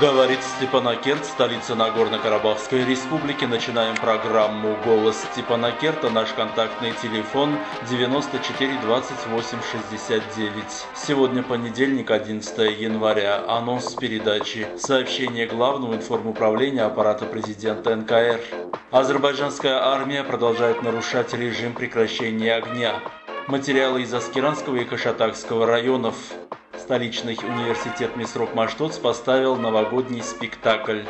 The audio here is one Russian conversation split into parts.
Говорит Степанакерт, столица Нагорно-Карабахской республики. Начинаем программу «Голос Степанакерта». Наш контактный телефон 94 28 69. Сегодня понедельник, 11 января. Анонс передачи. Сообщение главного информуправления аппарата президента НКР. Азербайджанская армия продолжает нарушать режим прекращения огня. Материалы из Аскеранского и Кашатакского районов. Столичный университет Месрок Маштоц поставил новогодний спектакль.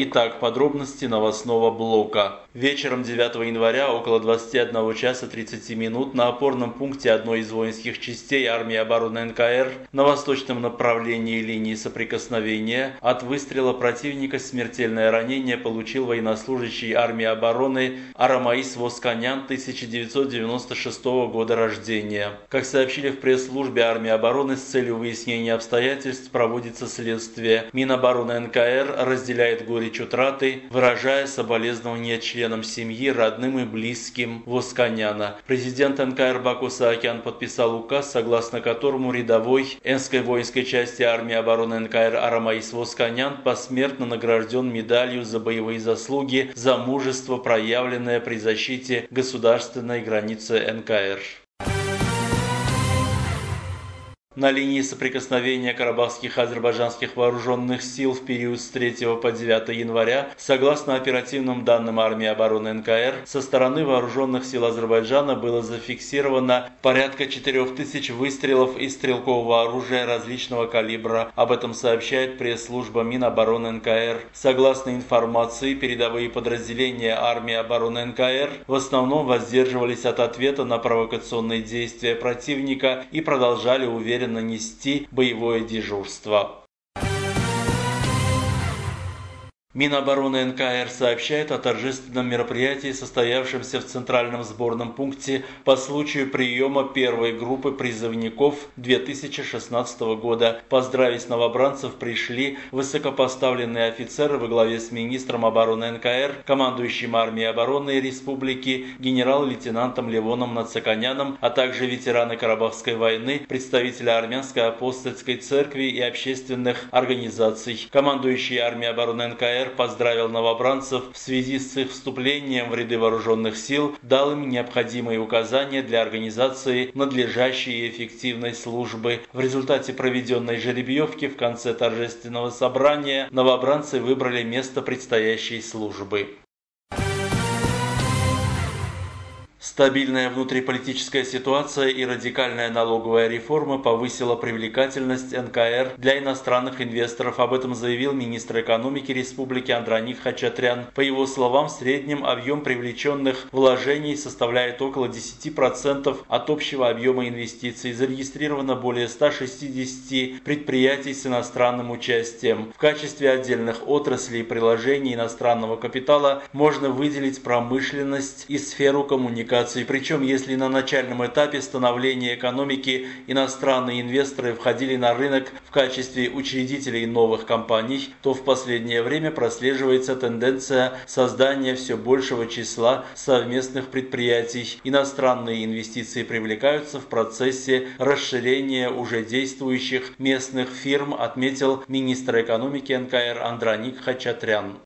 Итак, подробности новостного блока. Вечером 9 января около 21 часа 30 минут на опорном пункте одной из воинских частей армии обороны НКР на восточном направлении линии соприкосновения от выстрела противника смертельное ранение получил военнослужащий армии обороны Арамаис Восканян 1996 года рождения. Как сообщили в пресс-службе армии обороны с целью выяснения обстоятельств проводится следствие. Минобороны НКР разделяет горе горечь утраты, выражая соболезнования членам семьи, родным и близким Восканяна. Президент НКР Баку Саакян подписал указ, согласно которому рядовой Энской воинской части армии обороны НКР Арамаис Восканян посмертно награжден медалью за боевые заслуги за мужество, проявленное при защите государственной границы НКР. На линии соприкосновения карабахских азербайджанских вооруженных сил в период с 3 по 9 января, согласно оперативным данным армии обороны НКР, со стороны вооруженных сил Азербайджана было зафиксировано порядка 4000 выстрелов из стрелкового оружия различного калибра. Об этом сообщает пресс-служба Минобороны НКР. Согласно информации, передовые подразделения армии обороны НКР в основном воздерживались от ответа на провокационные действия противника и продолжали уверенно нанести боевое дежурство. Минобороны НКР сообщает о торжественном мероприятии, состоявшемся в Центральном сборном пункте по случаю приема первой группы призывников 2016 года. Поздравить новобранцев пришли высокопоставленные офицеры во главе с министром обороны НКР, командующим армией обороны Республики, генерал-лейтенантом Левоном Нацаканяном, а также ветераны Карабахской войны, представители Армянской апостольской церкви и общественных организаций. Командующий армией обороны НКР поздравил новобранцев в связи с их вступлением в ряды вооруженных сил, дал им необходимые указания для организации надлежащей и эффективной службы. В результате проведенной жеребьевки в конце торжественного собрания новобранцы выбрали место предстоящей службы. Стабильная внутриполитическая ситуация и радикальная налоговая реформа повысила привлекательность НКР для иностранных инвесторов. Об этом заявил министр экономики Республики Андроник Хачатрян. По его словам, в среднем объем привлеченных вложений составляет около 10% от общего объема инвестиций. Зарегистрировано более 160 предприятий с иностранным участием. В качестве отдельных отраслей приложений иностранного капитала можно выделить промышленность и сферу коммуникации интеграции. Причем, если на начальном этапе становления экономики иностранные инвесторы входили на рынок в качестве учредителей новых компаний, то в последнее время прослеживается тенденция создания все большего числа совместных предприятий. Иностранные инвестиции привлекаются в процессе расширения уже действующих местных фирм, отметил министр экономики НКР Андроник Хачатрян.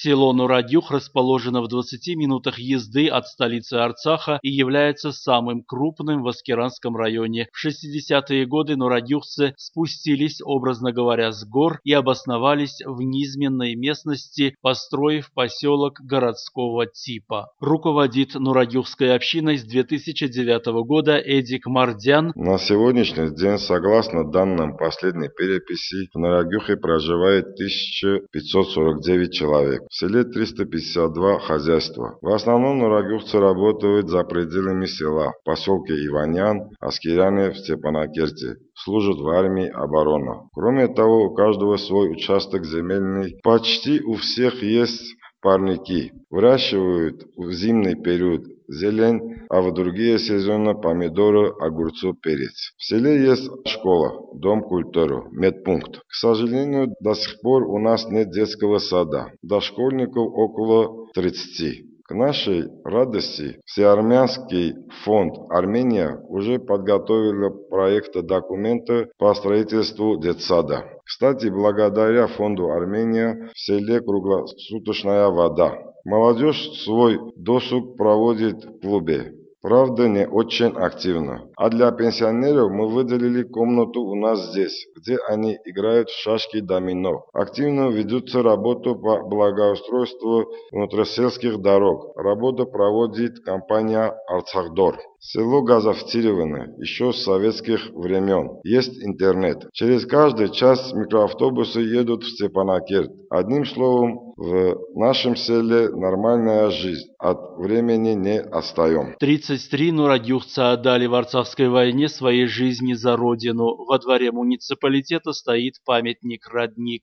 Село Нурадюх расположено в 20 минутах езды от столицы Арцаха и является самым крупным в Аскеранском районе. В 60-е годы нурадюхцы спустились, образно говоря, с гор и обосновались в низменной местности, построив поселок городского типа. Руководит нурадюхской общиной с 2009 года Эдик Мардян. На сегодняшний день, согласно данным последней переписи, в Нурадюхе проживает 1549 человек. В селе 352 хозяйства. В основном нурагюхцы работают за пределами села. В поселке Иванян, Аскиряне в Степанакерте служат в армии обороны. Кроме того, у каждого свой участок земельный. Почти у всех есть парники. Выращивают в зимний период зелень, а в другие сезоны помидоры, огурцы, перец. В селе есть школа, дом культуры, медпункт. К сожалению, до сих пор у нас нет детского сада. Дошкольников около 30. К нашей радости Всеармянский фонд Армения уже подготовил проекты документа по строительству детсада. Кстати, благодаря фонду Армения в селе круглосуточная вода. Молодежь свой досуг проводит в клубе. Правда, не очень активно. А для пенсионеров мы выделили комнату у нас здесь, где они играют в шашки домино. Активно ведутся работы по благоустройству внутрисельских дорог. Работу проводит компания «Арцахдор». Село газофицировано еще с советских времен. Есть интернет. Через каждый час микроавтобусы едут в Степанакерт. Одним словом, в нашем селе нормальная жизнь. От времени не отстаем. 33 нурадюхца отдали в Арцахской войне своей жизни за родину. Во дворе муниципалитета стоит памятник-родник.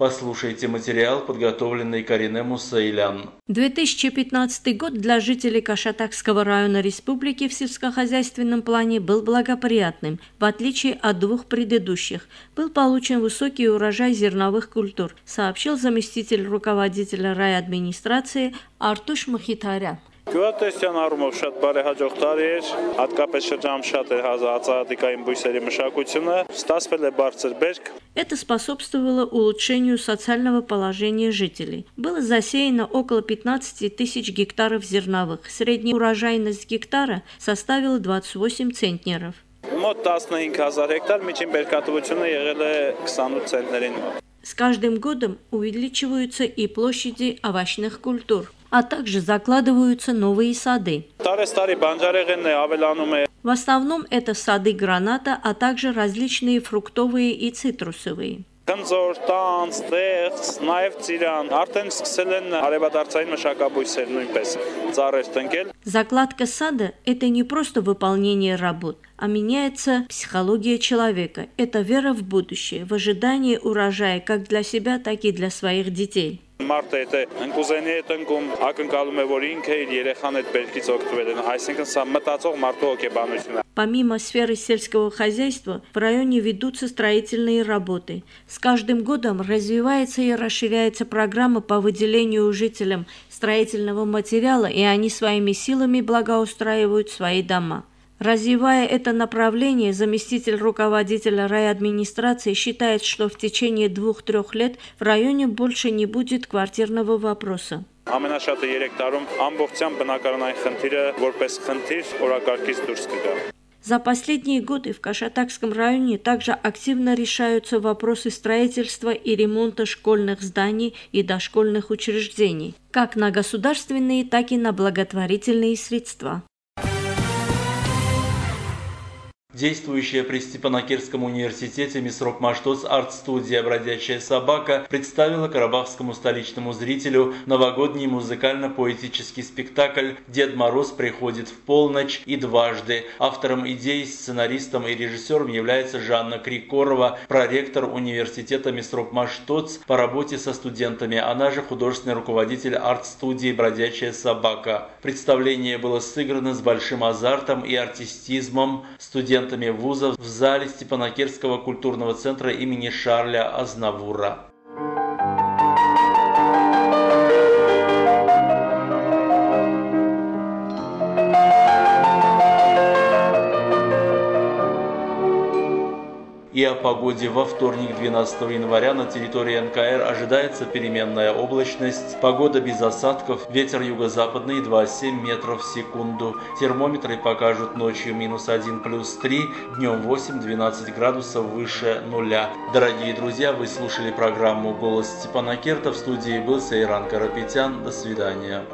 Послушайте материал, подготовленный Карине Мусаилян. 2015 год для жителей Кашатакского района республики в сельскохозяйственном плане был благоприятным, в отличие от двух предыдущих. Был получен высокий урожай зерновых культур, сообщил заместитель руководителя райадминистрации Артуш Махитарян. Գյուղատնտեսության առումով շատ բարեհաջող տարի էր, հատկապես շրջանշատ էր հազարացահատիկային բույսերի մշակությունը, ստացվել է բարձր բերք, Это способствовало улучшению социального положения жителей. Было засеяно около 15 тысяч гектаров зерновых. Средняя урожайность гектара составила 28 центнеров. Մոտ 15000 հեկտար միջին բերքատվությունը եղել է 28 ցենտներին մոտ։ С каждым годом увеличиваются и площади овощных культур, а также закладываются новые сады. Տարեստարի բանջարեղենն է ավելանում է В основном это сады граната, а также различные фруктовые и цитрусовые. Քնձոր, տանց, դեղց, նաև ծիրան, արդեն սկսել են արևադարձային մշակաբույսեր նույնպես ծառեր տնկել։ Закладка сада – это не просто выполнение работ, а меняется психология человека. Это вера в будущее, в ожидании урожая как для себя, так и для своих детей. Մարդը եթե ընկուզենի է տնկում, ակնկալում է, որ ինքը իր երեխան այդ բերքից օգտվել են։ Այսինքն սա մտածող մարդու հոգեբանություն է։ Помимо сферы сельского хозяйства, в районе ведутся строительные работы. С каждым годом развивается и расширяется программа по выделению жителям строительного материала, и они своими силами благоустраивают свои дома. Развивая это направление, заместитель руководителя райадминистрации считает, что в течение двух-трех лет в районе больше не будет квартирного вопроса. Ամենաշատը 3 տարում ամբողջությամբ բնակարանային խնդիրը որպես խնդիր օրակարգից դուրս կգա։ За последние годы в Кашатакском районе также активно решаются вопросы строительства и ремонта школьных зданий и дошкольных учреждений, как на государственные, так и на благотворительные средства. Действующая при Степанакерском университете Мисрок Маштоц арт-студия «Бродячая собака» представила карабахскому столичному зрителю новогодний музыкально-поэтический спектакль «Дед Мороз приходит в полночь и дважды». Автором идеи, сценаристом и режиссером является Жанна Крикорова, проректор университета Мисрок Маштоц по работе со студентами. Она же художественный руководитель арт-студии «Бродячая собака». Представление было сыграно с большим азартом и артистизмом. Студент студентами вузов в зале Степанакерского культурного центра имени Шарля Азнавура. И о погоде во вторник 12 января на территории НКР ожидается переменная облачность, погода без осадков, ветер юго-западный 2,7 метров в секунду. Термометры покажут ночью минус 1 плюс 3, днем 8-12 градусов выше нуля. Дорогие друзья, вы слушали программу «Голос Степана Керта». В студии был Сейран Карапетян. До свидания.